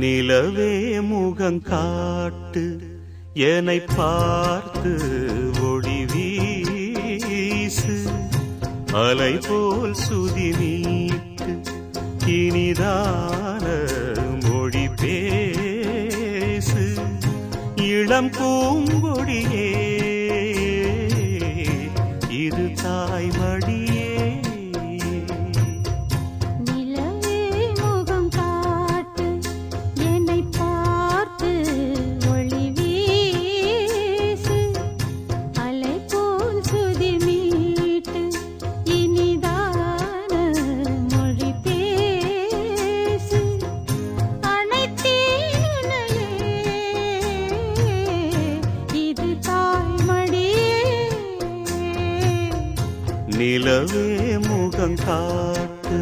நிலவே முகம் காட்டு என்னை பார்த்து ஒளி வீசு. அலை போல் சுதி நீட்டு இனிதான மொழி பேசு. இளம் பூங்கொடி நிலவே முகங்காட்டு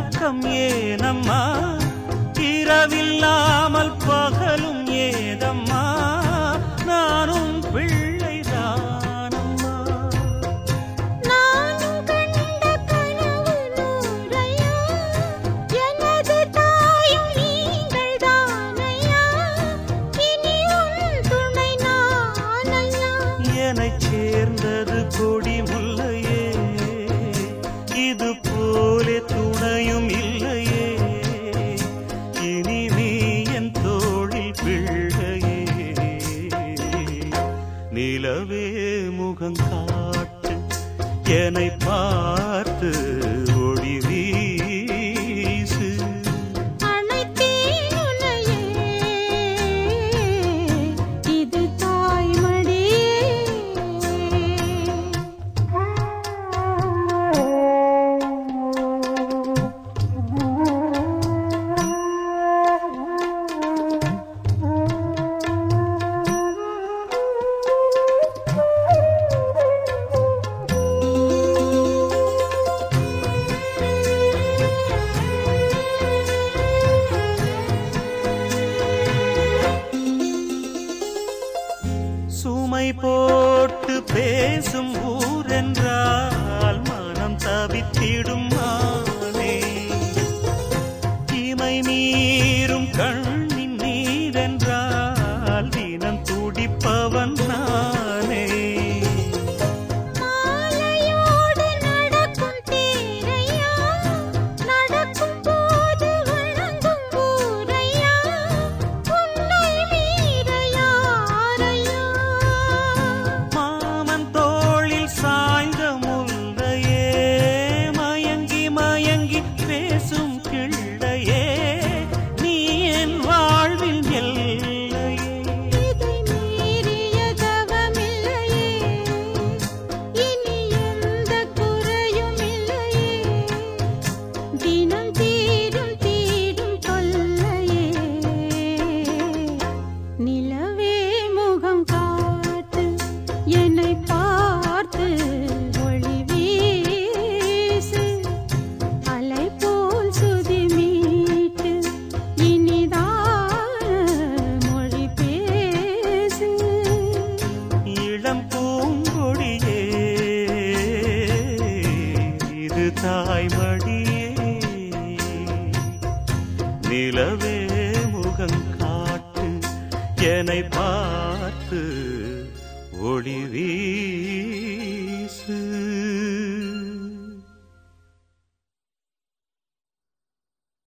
கலக்கம் ஏனம்மா? இரவில்லாமல் பகலும் ஏதம்மா? இது போலே துணையும் இல்லையே. இனி நீ என் தோழில் பிள்ளையே. நிலவே முகம் காட்டு என்னை பார்த்து நன்றாக அழகு தாய்மடியே. நிலவே முகங்காட்டு என்னை பார்த்து ஒளி வீ